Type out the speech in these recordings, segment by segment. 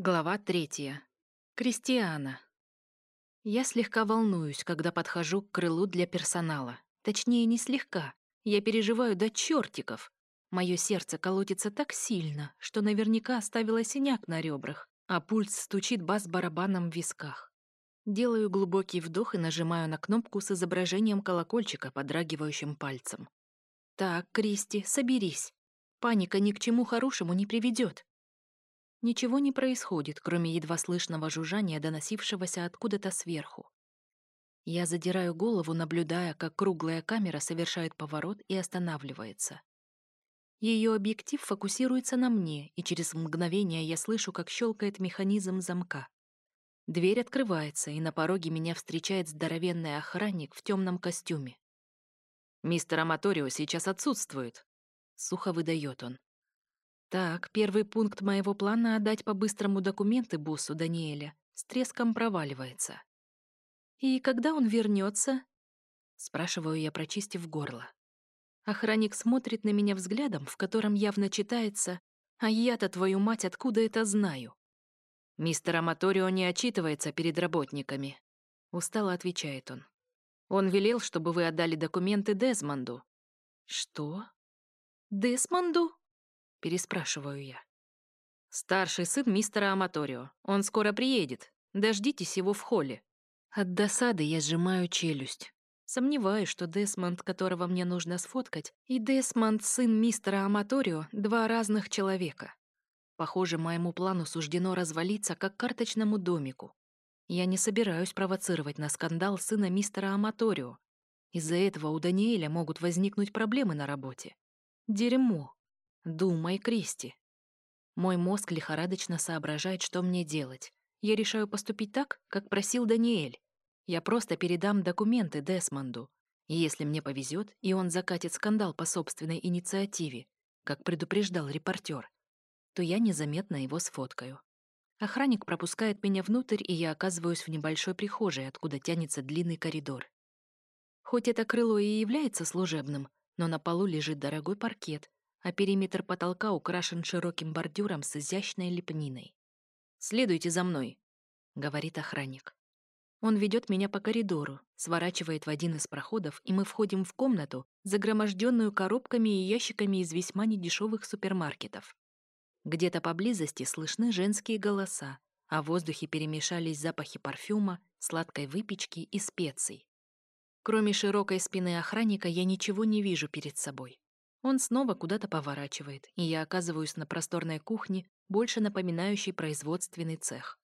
Глава третья. Кристиана. Я слегка волнуюсь, когда подхожу к крылу для персонала. Точнее, не слегка. Я переживаю до чертиков. Мое сердце колотится так сильно, что наверняка оставило синяк на ребрах, а пульс стучит бас-барабаном в висках. Делаю глубокий вдох и нажимаю на кнопку с изображением колокольчика, подрагивающим пальцем. «Так, Кристи, соберись. Паника ни к чему хорошему не приведет. Ничего не происходит, кроме едва слышного жужжания, доносившегося откуда-то сверху. Я задираю голову, наблюдая, как круглая камера совершает поворот и останавливается. Ее объектив фокусируется на мне, и через мгновение я слышу, как щелкает механизм замка. Дверь открывается, и на пороге меня встречает здоровенный охранник в темном костюме. «Мистер Аматорио сейчас отсутствует», — сухо выдает он. Так, первый пункт моего плана отдать по-быстрому документы боссу Даниэля с треском проваливается. «И когда он вернется? спрашиваю я, прочистив горло. Охранник смотрит на меня взглядом, в котором явно читается «А я-то, твою мать, откуда это знаю?» «Мистер Аматорио не отчитывается перед работниками», — устало отвечает он. «Он велел, чтобы вы отдали документы Дезмонду». «Что? Десмонду?» Переспрашиваю я. Старший сын мистера Аматорио. Он скоро приедет. Дождитесь его в холле. От досады я сжимаю челюсть. Сомневаюсь, что Десмонд, которого мне нужно сфоткать, и Десмонд, сын мистера Аматорио, два разных человека. Похоже, моему плану суждено развалиться, как карточному домику. Я не собираюсь провоцировать на скандал сына мистера Аматорио. Из-за этого у Даниэля могут возникнуть проблемы на работе. Дерьмо. Думай, Кристи. Мой мозг лихорадочно соображает, что мне делать. Я решаю поступить так, как просил Даниэль. Я просто передам документы Десмонду. И если мне повезет, и он закатит скандал по собственной инициативе, как предупреждал репортер, то я незаметно его сфоткаю. Охранник пропускает меня внутрь, и я оказываюсь в небольшой прихожей, откуда тянется длинный коридор. Хоть это крыло и является служебным, но на полу лежит дорогой паркет, а периметр потолка украшен широким бордюром с изящной лепниной. «Следуйте за мной», — говорит охранник. Он ведет меня по коридору, сворачивает в один из проходов, и мы входим в комнату, загроможденную коробками и ящиками из весьма недешевых супермаркетов. Где-то поблизости слышны женские голоса, а в воздухе перемешались запахи парфюма, сладкой выпечки и специй. Кроме широкой спины охранника я ничего не вижу перед собой. Он снова куда-то поворачивает, и я оказываюсь на просторной кухне, больше напоминающей производственный цех.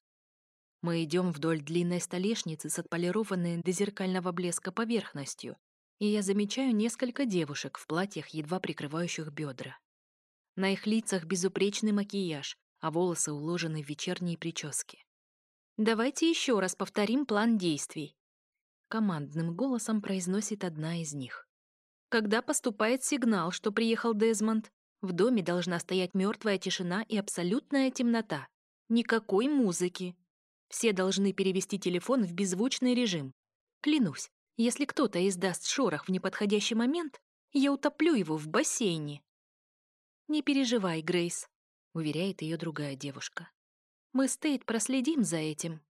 Мы идем вдоль длинной столешницы с отполированной до зеркального блеска поверхностью, и я замечаю несколько девушек в платьях, едва прикрывающих бедра. На их лицах безупречный макияж, а волосы уложены в вечерние прически. «Давайте еще раз повторим план действий», — командным голосом произносит одна из них. Когда поступает сигнал, что приехал Дезмонд, в доме должна стоять мертвая тишина и абсолютная темнота. Никакой музыки. Все должны перевести телефон в беззвучный режим. Клянусь, если кто-то издаст шорох в неподходящий момент, я утоплю его в бассейне. «Не переживай, Грейс», — уверяет ее другая девушка. «Мы с Тейт проследим за этим».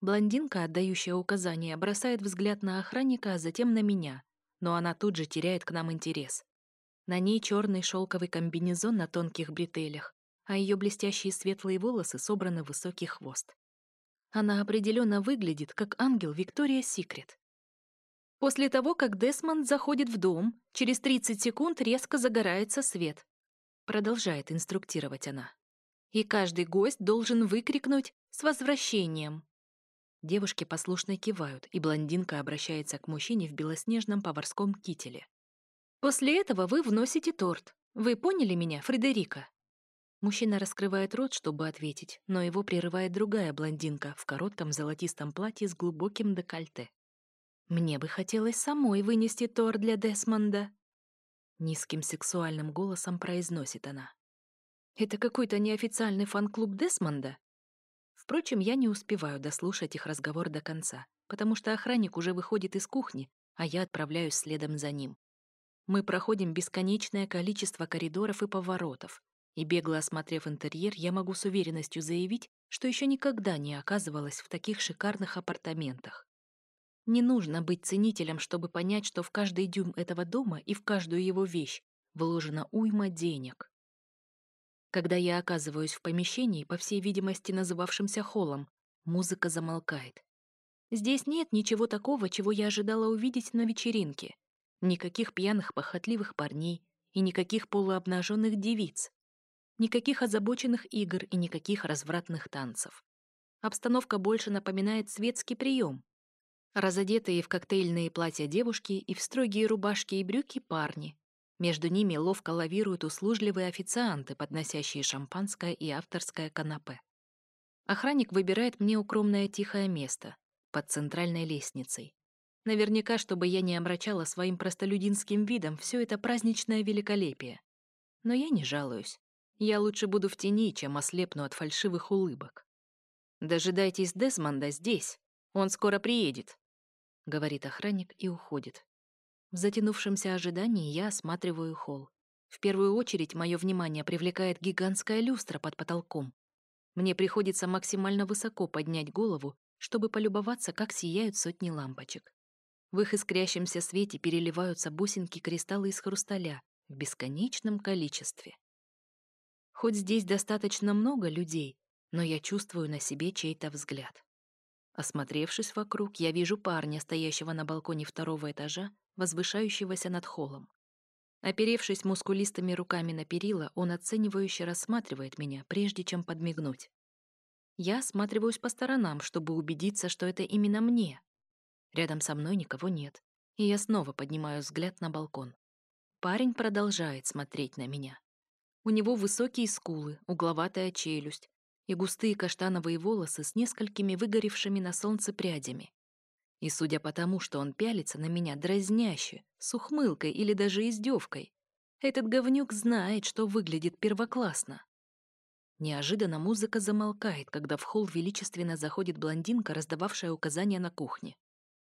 Блондинка, отдающая указания, бросает взгляд на охранника, а затем на меня но она тут же теряет к нам интерес. На ней черный шелковый комбинезон на тонких бретелях, а ее блестящие светлые волосы собраны в высокий хвост. Она определенно выглядит как ангел Виктория Секрет. После того, как Десмонд заходит в дом, через 30 секунд резко загорается свет. Продолжает инструктировать она. И каждый гость должен выкрикнуть «С возвращением!» Девушки послушно кивают, и блондинка обращается к мужчине в белоснежном поварском кителе. «После этого вы вносите торт. Вы поняли меня, Фредерика?» Мужчина раскрывает рот, чтобы ответить, но его прерывает другая блондинка в коротком золотистом платье с глубоким декольте. «Мне бы хотелось самой вынести торт для Десмонда», — низким сексуальным голосом произносит она. «Это какой-то неофициальный фан-клуб Десмонда?» Впрочем, я не успеваю дослушать их разговор до конца, потому что охранник уже выходит из кухни, а я отправляюсь следом за ним. Мы проходим бесконечное количество коридоров и поворотов, И бегло осмотрев интерьер, я могу с уверенностью заявить, что еще никогда не оказывалась в таких шикарных апартаментах. Не нужно быть ценителем, чтобы понять, что в каждый дюйм этого дома и в каждую его вещь вложена уйма денег. Когда я оказываюсь в помещении, по всей видимости называвшемся холлом, музыка замолкает. Здесь нет ничего такого, чего я ожидала увидеть на вечеринке. Никаких пьяных похотливых парней и никаких полуобнаженных девиц. Никаких озабоченных игр и никаких развратных танцев. Обстановка больше напоминает светский прием, Разодетые в коктейльные платья девушки и в строгие рубашки и брюки парни. Между ними ловко лавируют услужливые официанты, подносящие шампанское и авторское канапе. Охранник выбирает мне укромное тихое место под центральной лестницей. Наверняка, чтобы я не омрачала своим простолюдинским видом все это праздничное великолепие. Но я не жалуюсь. Я лучше буду в тени, чем ослепну от фальшивых улыбок. Дожидайтесь Десмонда здесь. Он скоро приедет. — говорит охранник и уходит. В затянувшемся ожидании я осматриваю холл. В первую очередь мое внимание привлекает гигантская люстра под потолком. Мне приходится максимально высоко поднять голову, чтобы полюбоваться, как сияют сотни лампочек. В их искрящемся свете переливаются бусинки кристаллы из хрусталя в бесконечном количестве. Хоть здесь достаточно много людей, но я чувствую на себе чей-то взгляд. Осмотревшись вокруг, я вижу парня, стоящего на балконе второго этажа, возвышающегося над холлом. Оперевшись мускулистыми руками на перила, он оценивающе рассматривает меня, прежде чем подмигнуть. Я осматриваюсь по сторонам, чтобы убедиться, что это именно мне. Рядом со мной никого нет, и я снова поднимаю взгляд на балкон. Парень продолжает смотреть на меня. У него высокие скулы, угловатая челюсть, и густые каштановые волосы с несколькими выгоревшими на солнце прядями. И судя по тому, что он пялится на меня дразняще, с ухмылкой или даже издевкой, этот говнюк знает, что выглядит первоклассно. Неожиданно музыка замолкает, когда в холл величественно заходит блондинка, раздававшая указания на кухне.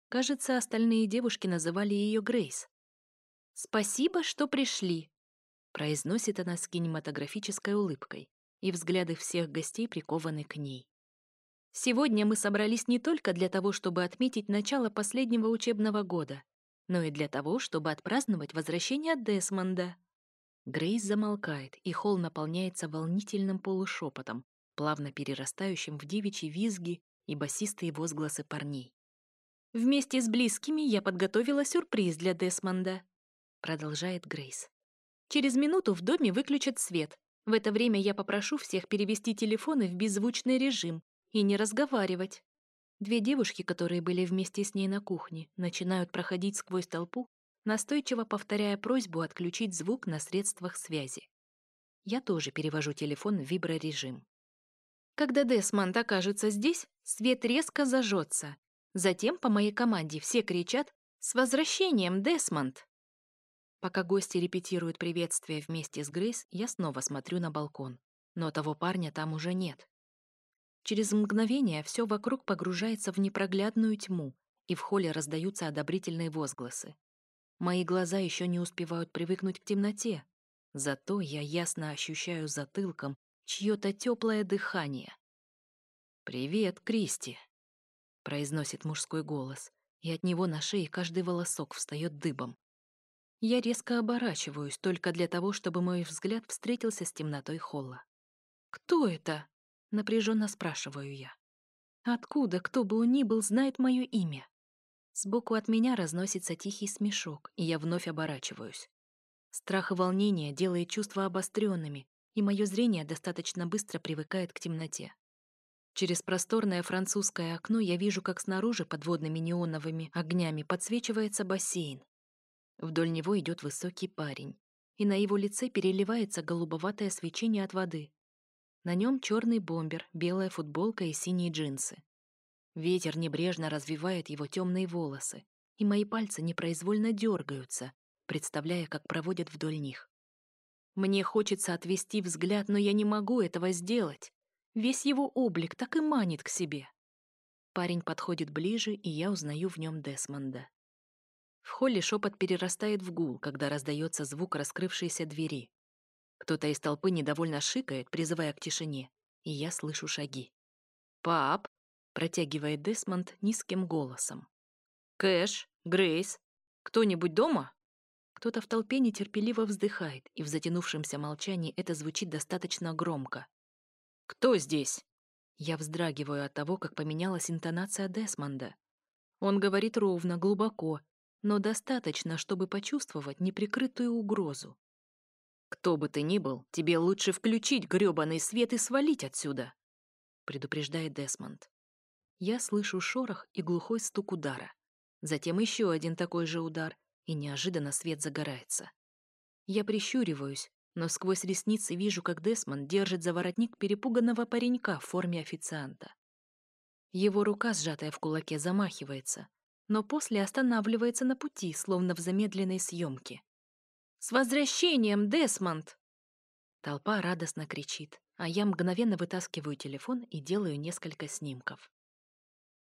Кажется, остальные девушки называли ее Грейс. «Спасибо, что пришли», — произносит она с кинематографической улыбкой и взгляды всех гостей прикованы к ней. Сегодня мы собрались не только для того, чтобы отметить начало последнего учебного года, но и для того, чтобы отпраздновать возвращение Десмонда. Грейс замолкает, и холл наполняется волнительным полушепотом, плавно перерастающим в девичьи визги и басистые возгласы парней. «Вместе с близкими я подготовила сюрприз для Десмонда», продолжает Грейс. «Через минуту в доме выключат свет, в это время я попрошу всех перевести телефоны в беззвучный режим и не разговаривать. Две девушки, которые были вместе с ней на кухне, начинают проходить сквозь толпу, настойчиво повторяя просьбу отключить звук на средствах связи. Я тоже перевожу телефон в виброрежим. Когда Десмонд окажется здесь, свет резко зажжется. Затем по моей команде все кричат «С возвращением, Десмонд!» Пока гости репетируют приветствие вместе с Грейс, я снова смотрю на балкон. Но того парня там уже нет. Через мгновение все вокруг погружается в непроглядную тьму, и в холле раздаются одобрительные возгласы. Мои глаза еще не успевают привыкнуть к темноте, зато я ясно ощущаю затылком чье-то теплое дыхание. «Привет, Кристи», — произносит мужской голос, и от него на шее каждый волосок встает дыбом. Я резко оборачиваюсь только для того, чтобы мой взгляд встретился с темнотой холла. «Кто это?» — напряженно спрашиваю я. «Откуда, кто бы он ни был, знает мое имя?» Сбоку от меня разносится тихий смешок, и я вновь оборачиваюсь. Страх и волнение делает чувства обостренными, и мое зрение достаточно быстро привыкает к темноте. Через просторное французское окно я вижу, как снаружи подводными неоновыми огнями подсвечивается бассейн. Вдоль него идет высокий парень, и на его лице переливается голубоватое свечение от воды. На нем черный бомбер, белая футболка и синие джинсы. Ветер небрежно развивает его темные волосы, и мои пальцы непроизвольно дергаются, представляя, как проводят вдоль них. Мне хочется отвести взгляд, но я не могу этого сделать. Весь его облик так и манит к себе. Парень подходит ближе, и я узнаю в нем Десмонда. В холле шепот перерастает в гул, когда раздается звук раскрывшейся двери. Кто-то из толпы недовольно шикает, призывая к тишине, и я слышу шаги. «Пап!» — протягивает Десмонд низким голосом. «Кэш, Грейс, кто-нибудь дома?» Кто-то в толпе нетерпеливо вздыхает, и в затянувшемся молчании это звучит достаточно громко. «Кто здесь?» Я вздрагиваю от того, как поменялась интонация Десмонда. Он говорит ровно, глубоко, но достаточно, чтобы почувствовать неприкрытую угрозу. «Кто бы ты ни был, тебе лучше включить грёбаный свет и свалить отсюда», предупреждает Десмонд. Я слышу шорох и глухой стук удара. Затем еще один такой же удар, и неожиданно свет загорается. Я прищуриваюсь, но сквозь ресницы вижу, как Десмонд держит за воротник перепуганного паренька в форме официанта. Его рука, сжатая в кулаке, замахивается, но после останавливается на пути, словно в замедленной съемке. «С возвращением, Десмонд!» Толпа радостно кричит, а я мгновенно вытаскиваю телефон и делаю несколько снимков.